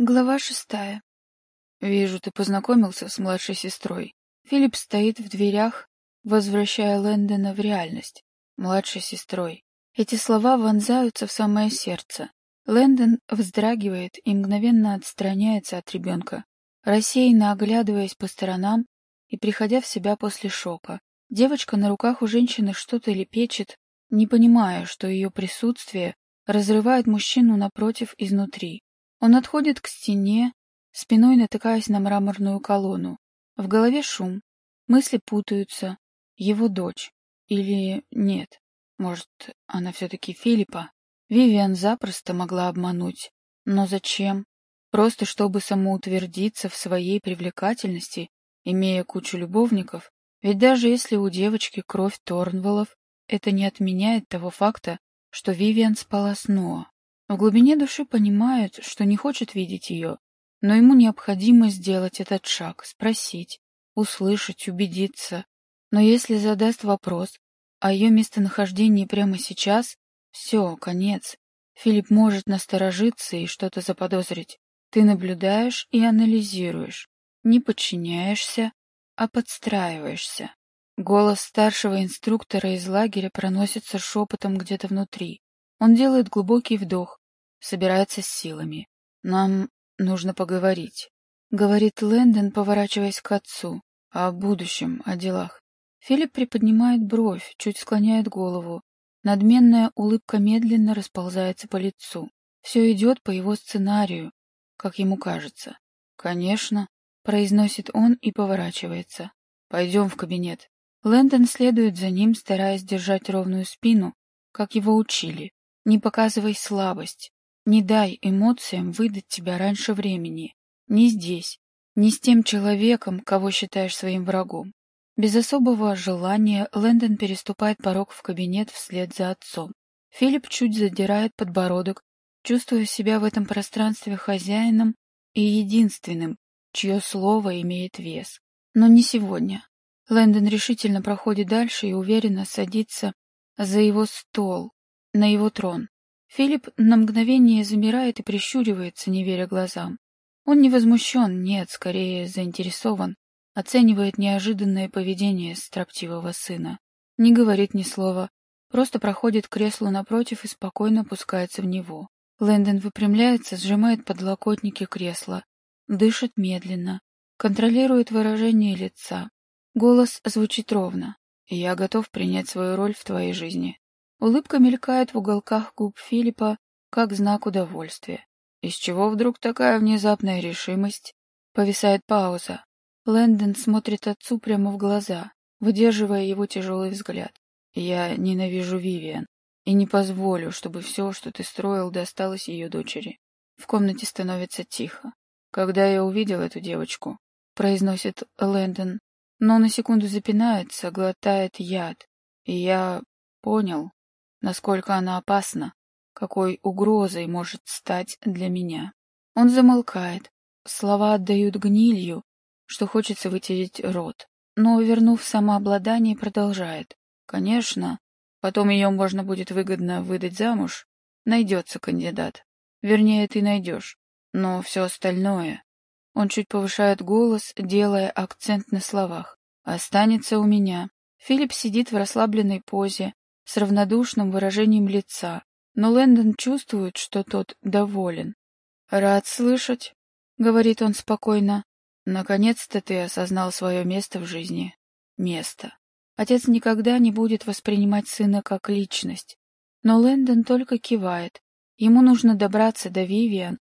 Глава шестая. «Вижу, ты познакомился с младшей сестрой». Филипп стоит в дверях, возвращая Лэндона в реальность. Младшей сестрой. Эти слова вонзаются в самое сердце. Лэндон вздрагивает и мгновенно отстраняется от ребенка, рассеянно оглядываясь по сторонам и приходя в себя после шока. Девочка на руках у женщины что-то лепечет, не понимая, что ее присутствие разрывает мужчину напротив изнутри. Он отходит к стене, спиной натыкаясь на мраморную колонну. В голове шум, мысли путаются. Его дочь. Или нет. Может, она все-таки Филиппа? Вивиан запросто могла обмануть. Но зачем? Просто чтобы самоутвердиться в своей привлекательности, имея кучу любовников? Ведь даже если у девочки кровь Торнвеллов, это не отменяет того факта, что Вивиан спала с Ноа. В глубине души понимает, что не хочет видеть ее, но ему необходимо сделать этот шаг, спросить, услышать, убедиться. Но если задаст вопрос о ее местонахождении прямо сейчас, все, конец. Филипп может насторожиться и что-то заподозрить. Ты наблюдаешь и анализируешь, не подчиняешься, а подстраиваешься. Голос старшего инструктора из лагеря проносится шепотом где-то внутри. Он делает глубокий вдох, собирается с силами. «Нам нужно поговорить», — говорит Лэндон, поворачиваясь к отцу. «О будущем, о делах». Филипп приподнимает бровь, чуть склоняет голову. Надменная улыбка медленно расползается по лицу. Все идет по его сценарию, как ему кажется. «Конечно», — произносит он и поворачивается. «Пойдем в кабинет». Лэндон следует за ним, стараясь держать ровную спину, как его учили. Не показывай слабость. Не дай эмоциям выдать тебя раньше времени. Не здесь. Не с тем человеком, кого считаешь своим врагом. Без особого желания Лэндон переступает порог в кабинет вслед за отцом. Филипп чуть задирает подбородок, чувствуя себя в этом пространстве хозяином и единственным, чье слово имеет вес. Но не сегодня. Лэндон решительно проходит дальше и уверенно садится за его стол, на его трон. Филипп на мгновение замирает и прищуривается, не веря глазам. Он не возмущен, нет, скорее заинтересован, оценивает неожиданное поведение строптивого сына. Не говорит ни слова, просто проходит к креслу напротив и спокойно опускается в него. Лэндон выпрямляется, сжимает подлокотники кресла, дышит медленно, контролирует выражение лица. Голос звучит ровно. «Я готов принять свою роль в твоей жизни. Улыбка мелькает в уголках губ Филиппа, как знак удовольствия. Из чего вдруг такая внезапная решимость? Повисает пауза. Лэндон смотрит отцу прямо в глаза, выдерживая его тяжелый взгляд. «Я ненавижу Вивиан и не позволю, чтобы все, что ты строил, досталось ее дочери». В комнате становится тихо. «Когда я увидел эту девочку», — произносит Лэндон, но на секунду запинается, глотает яд. И я понял, насколько она опасна, какой угрозой может стать для меня. Он замолкает, слова отдают гнилью, что хочется вытереть рот, но, вернув самообладание, продолжает. Конечно, потом ее можно будет выгодно выдать замуж, найдется кандидат. Вернее, ты найдешь, но все остальное... Он чуть повышает голос, делая акцент на словах. «Останется у меня». Филипп сидит в расслабленной позе, с равнодушным выражением лица, но Лэндон чувствует, что тот доволен. «Рад слышать», — говорит он спокойно. «Наконец-то ты осознал свое место в жизни. Место. Отец никогда не будет воспринимать сына как личность. Но Лэндон только кивает. Ему нужно добраться до Вивиан,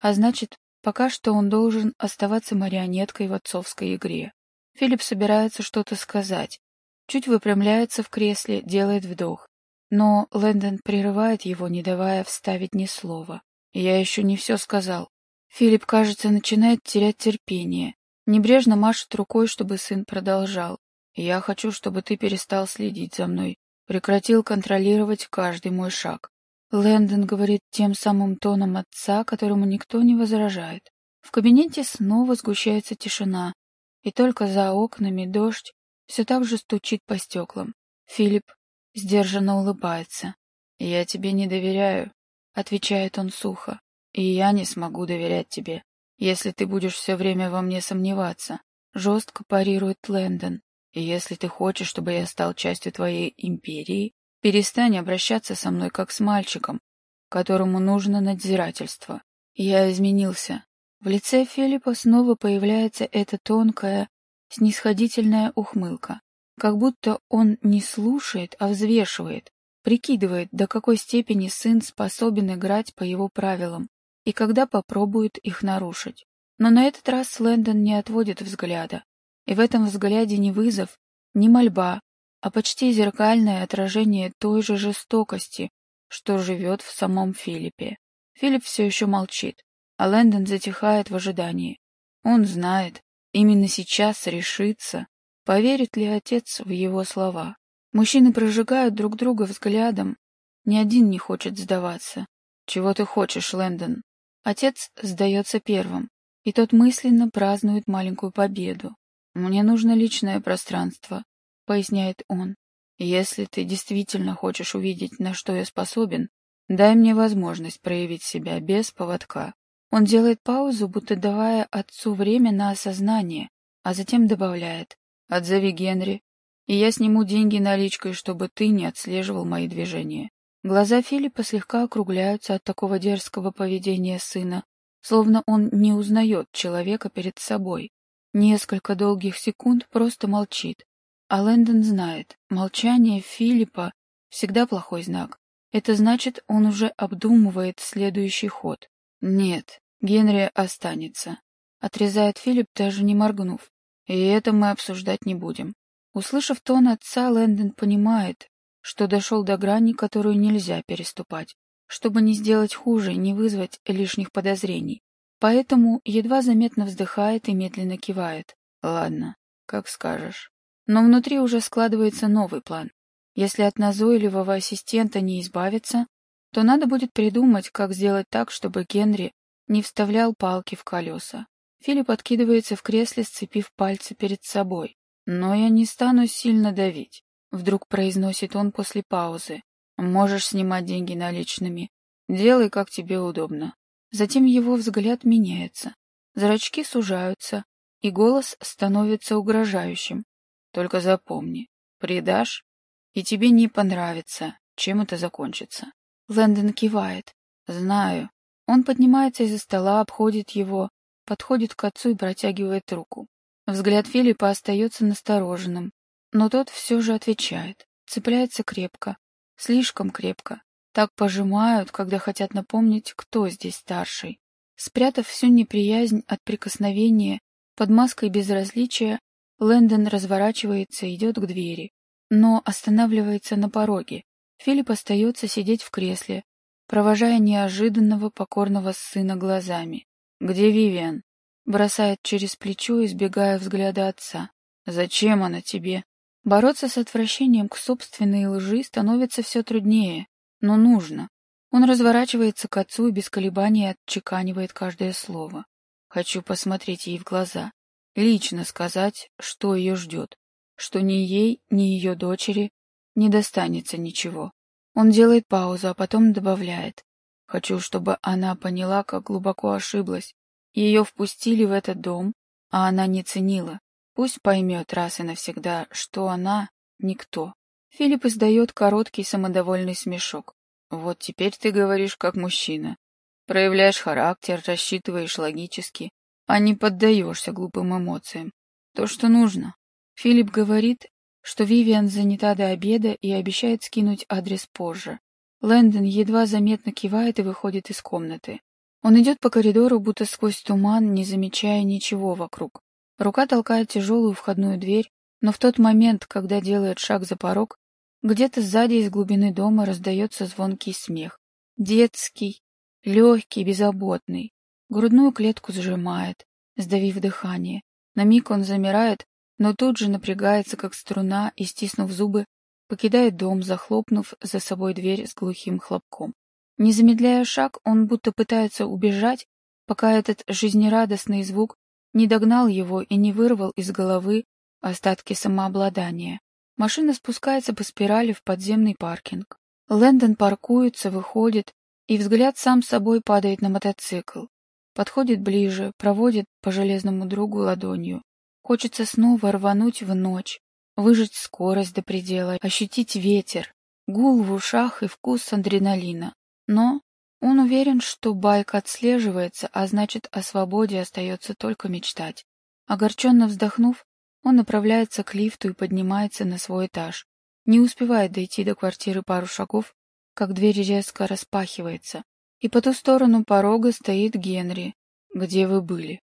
а значит, пока что он должен оставаться марионеткой в отцовской игре. Филипп собирается что-то сказать, чуть выпрямляется в кресле, делает вдох. Но Лэндон прерывает его, не давая вставить ни слова. «Я еще не все сказал». Филипп, кажется, начинает терять терпение. Небрежно машет рукой, чтобы сын продолжал. «Я хочу, чтобы ты перестал следить за мной, прекратил контролировать каждый мой шаг». Лэндон говорит тем самым тоном отца, которому никто не возражает. В кабинете снова сгущается тишина, и только за окнами дождь все так же стучит по стеклам. Филипп сдержанно улыбается. «Я тебе не доверяю», — отвечает он сухо. И я не смогу доверять тебе, если ты будешь все время во мне сомневаться. Жестко парирует Лэндон. И если ты хочешь, чтобы я стал частью твоей империи, перестань обращаться со мной как с мальчиком, которому нужно надзирательство. Я изменился. В лице Филиппа снова появляется эта тонкая, снисходительная ухмылка. Как будто он не слушает, а взвешивает, прикидывает, до какой степени сын способен играть по его правилам и когда попробует их нарушить. Но на этот раз Лэндон не отводит взгляда, и в этом взгляде не вызов, не мольба, а почти зеркальное отражение той же жестокости, что живет в самом Филиппе. Филипп все еще молчит, а Лэндон затихает в ожидании. Он знает, именно сейчас решится, поверит ли отец в его слова. Мужчины прожигают друг друга взглядом, ни один не хочет сдаваться. «Чего ты хочешь, Лэндон?» Отец сдается первым, и тот мысленно празднует маленькую победу. «Мне нужно личное пространство», — поясняет он. «Если ты действительно хочешь увидеть, на что я способен, дай мне возможность проявить себя без поводка». Он делает паузу, будто давая отцу время на осознание, а затем добавляет «Отзови Генри, и я сниму деньги наличкой, чтобы ты не отслеживал мои движения». Глаза Филиппа слегка округляются от такого дерзкого поведения сына, словно он не узнает человека перед собой. Несколько долгих секунд просто молчит. А Лэндон знает, молчание Филиппа всегда плохой знак. Это значит, он уже обдумывает следующий ход. Нет, Генри останется. Отрезает Филипп, даже не моргнув. И это мы обсуждать не будем. Услышав тон отца, Лэндон понимает, что дошел до грани, которую нельзя переступать, чтобы не сделать хуже, не вызвать лишних подозрений. Поэтому едва заметно вздыхает и медленно кивает. Ладно, как скажешь. Но внутри уже складывается новый план. Если от назойливого ассистента не избавиться, то надо будет придумать, как сделать так, чтобы Генри не вставлял палки в колеса. Филипп откидывается в кресле, сцепив пальцы перед собой. «Но я не стану сильно давить», — вдруг произносит он после паузы. «Можешь снимать деньги наличными. Делай, как тебе удобно. Затем его взгляд меняется, зрачки сужаются, и голос становится угрожающим. Только запомни, предашь, и тебе не понравится, чем это закончится. Лэндон кивает. Знаю. Он поднимается из-за стола, обходит его, подходит к отцу и протягивает руку. Взгляд Филиппа остается настороженным, но тот все же отвечает, цепляется крепко, слишком крепко, так пожимают, когда хотят напомнить, кто здесь старший. Спрятав всю неприязнь от прикосновения под маской безразличия, Лэндон разворачивается и идет к двери, но останавливается на пороге. Филипп остается сидеть в кресле, провожая неожиданного покорного сына глазами. «Где Вивиан?» Бросает через плечо, избегая взгляда отца. «Зачем она тебе?» Бороться с отвращением к собственной лжи становится все труднее но нужно. Он разворачивается к отцу и без колебаний отчеканивает каждое слово. Хочу посмотреть ей в глаза, лично сказать, что ее ждет, что ни ей, ни ее дочери не достанется ничего. Он делает паузу, а потом добавляет. Хочу, чтобы она поняла, как глубоко ошиблась. Ее впустили в этот дом, а она не ценила. Пусть поймет раз и навсегда, что она — никто. Филипп издает короткий самодовольный смешок. «Вот теперь ты говоришь как мужчина. Проявляешь характер, рассчитываешь логически, а не поддаешься глупым эмоциям. То, что нужно». Филипп говорит, что Вивиан занята до обеда и обещает скинуть адрес позже. Лэндон едва заметно кивает и выходит из комнаты. Он идет по коридору, будто сквозь туман, не замечая ничего вокруг. Рука толкает тяжелую входную дверь, но в тот момент, когда делает шаг за порог, где-то сзади из глубины дома раздается звонкий смех. Детский, легкий, беззаботный. Грудную клетку сжимает, сдавив дыхание. На миг он замирает, но тут же напрягается, как струна, и, стиснув зубы, покидает дом, захлопнув за собой дверь с глухим хлопком. Не замедляя шаг, он будто пытается убежать, пока этот жизнерадостный звук не догнал его и не вырвал из головы остатки самообладания. Машина спускается по спирали в подземный паркинг. Лэндон паркуется, выходит, и взгляд сам собой падает на мотоцикл. Подходит ближе, проводит по железному другу ладонью. Хочется снова рвануть в ночь, выжать скорость до предела, ощутить ветер, гул в ушах и вкус адреналина. Но он уверен, что байк отслеживается, а значит, о свободе остается только мечтать. Огорченно вздохнув, он направляется к лифту и поднимается на свой этаж. Не успевает дойти до квартиры пару шагов, как дверь резко распахивается, и по ту сторону порога стоит Генри. «Где вы были?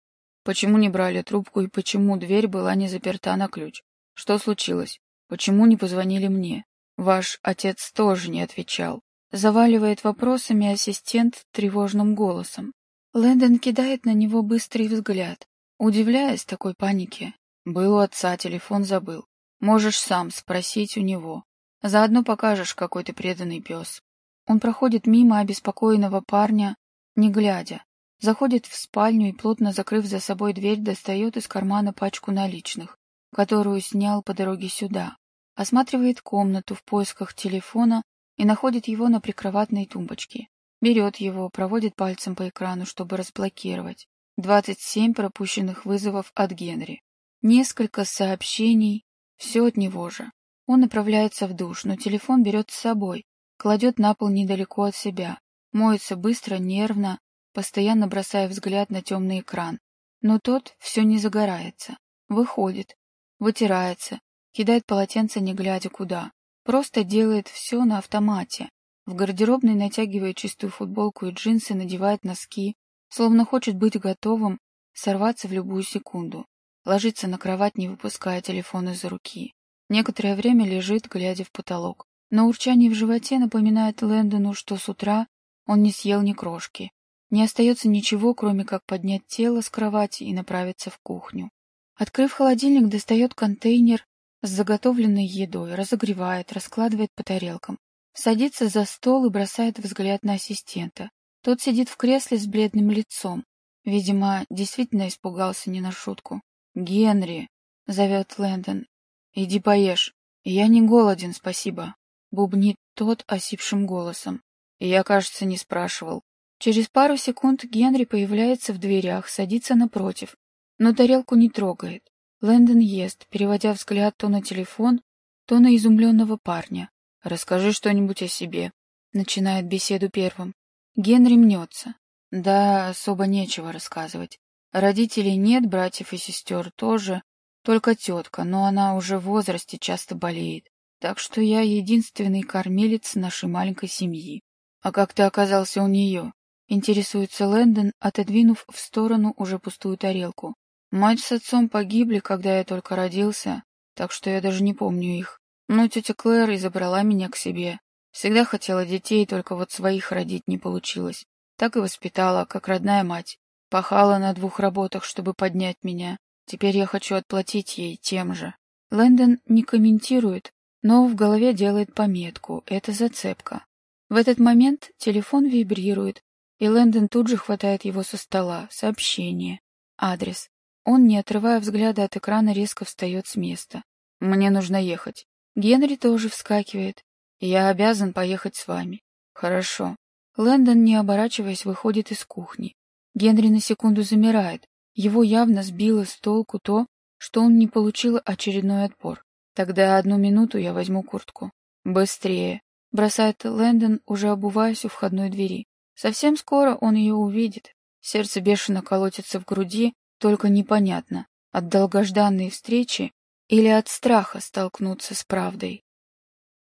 Почему не брали трубку и почему дверь была не заперта на ключ? Что случилось? Почему не позвонили мне? Ваш отец тоже не отвечал». Заваливает вопросами ассистент тревожным голосом. Лэндон кидает на него быстрый взгляд, удивляясь такой панике. Был у отца, телефон забыл. Можешь сам спросить у него. Заодно покажешь, какой ты преданный пес. Он проходит мимо обеспокоенного парня, не глядя. Заходит в спальню и, плотно закрыв за собой дверь, достает из кармана пачку наличных, которую снял по дороге сюда. Осматривает комнату в поисках телефона и находит его на прикроватной тумбочке. Берет его, проводит пальцем по экрану, чтобы разблокировать. 27 пропущенных вызовов от Генри. Несколько сообщений, все от него же. Он направляется в душ, но телефон берет с собой, кладет на пол недалеко от себя, моется быстро, нервно, постоянно бросая взгляд на темный экран. Но тот все не загорается. Выходит, вытирается, кидает полотенце, не глядя куда. Просто делает все на автомате. В гардеробной натягивает чистую футболку и джинсы, надевает носки, словно хочет быть готовым сорваться в любую секунду. Ложится на кровать, не выпуская телефон из руки. Некоторое время лежит, глядя в потолок. Но урчание в животе напоминает Лэндону, что с утра он не съел ни крошки. Не остается ничего, кроме как поднять тело с кровати и направиться в кухню. Открыв холодильник, достает контейнер с заготовленной едой, разогревает, раскладывает по тарелкам. Садится за стол и бросает взгляд на ассистента. Тот сидит в кресле с бледным лицом. Видимо, действительно испугался не на шутку. «Генри!» — зовет Лэндон. «Иди поешь. Я не голоден, спасибо», — бубнит тот осипшим голосом. Я, кажется, не спрашивал. Через пару секунд Генри появляется в дверях, садится напротив, но тарелку не трогает. Лэндон ест, переводя взгляд то на телефон, то на изумленного парня. «Расскажи что-нибудь о себе», — начинает беседу первым. Генри мнется. Да, особо нечего рассказывать. Родителей нет, братьев и сестер тоже, только тетка, но она уже в возрасте часто болеет. Так что я единственный кормилец нашей маленькой семьи. А как ты оказался у нее? Интересуется Лэндон, отодвинув в сторону уже пустую тарелку. Мать с отцом погибли, когда я только родился, так что я даже не помню их. Но тетя Клэр и забрала меня к себе. Всегда хотела детей, только вот своих родить не получилось. Так и воспитала, как родная мать. Пахала на двух работах, чтобы поднять меня. Теперь я хочу отплатить ей тем же. Лэндон не комментирует, но в голове делает пометку. Это зацепка. В этот момент телефон вибрирует, и Лэндон тут же хватает его со стола. Сообщение. Адрес. Он, не отрывая взгляда от экрана, резко встает с места. «Мне нужно ехать». Генри тоже вскакивает. «Я обязан поехать с вами». «Хорошо». Лэндон, не оборачиваясь, выходит из кухни. Генри на секунду замирает. Его явно сбило с толку то, что он не получил очередной отпор. Тогда одну минуту я возьму куртку. Быстрее. Бросает Лэндон, уже обуваясь у входной двери. Совсем скоро он ее увидит. Сердце бешено колотится в груди, только непонятно, от долгожданной встречи или от страха столкнуться с правдой.